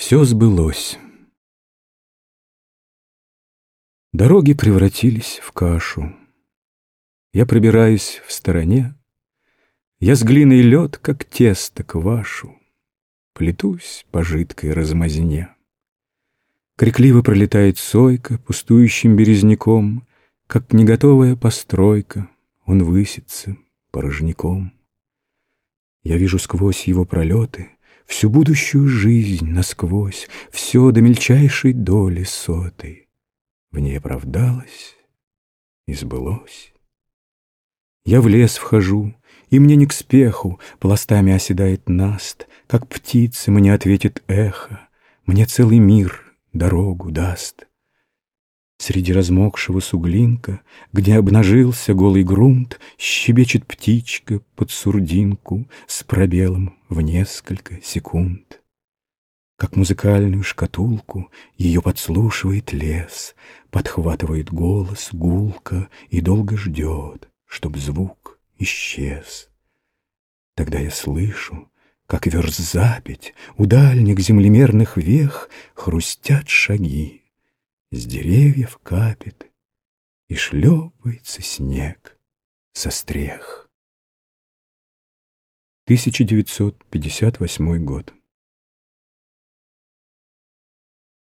Все сбылось. Дороги превратились в кашу. Я пробираюсь в стороне. Я с глиной лед, как тесто, квашу. Плетусь по жидкой размазне. Крикливо пролетает сойка пустующим березняком, Как неготовая постройка, он высится порожняком. Я вижу сквозь его пролеты Всю будущую жизнь насквозь, Все до мельчайшей доли сотой. В ней оправдалось и сбылось. Я в лес вхожу, и мне не к спеху, Пластами оседает наст, Как птицы мне ответит эхо, Мне целый мир дорогу даст. Среди размокшего суглинка, Где обнажился голый грунт, Щебечет птичка под сурдинку С пробелом в несколько секунд. Как музыкальную шкатулку Ее подслушивает лес, Подхватывает голос гулко И долго ждет, чтоб звук исчез. Тогда я слышу, как верзапить У дальних землемерных вех Хрустят шаги, с деревьев капит И шлепается снег со стрех. 1958 год.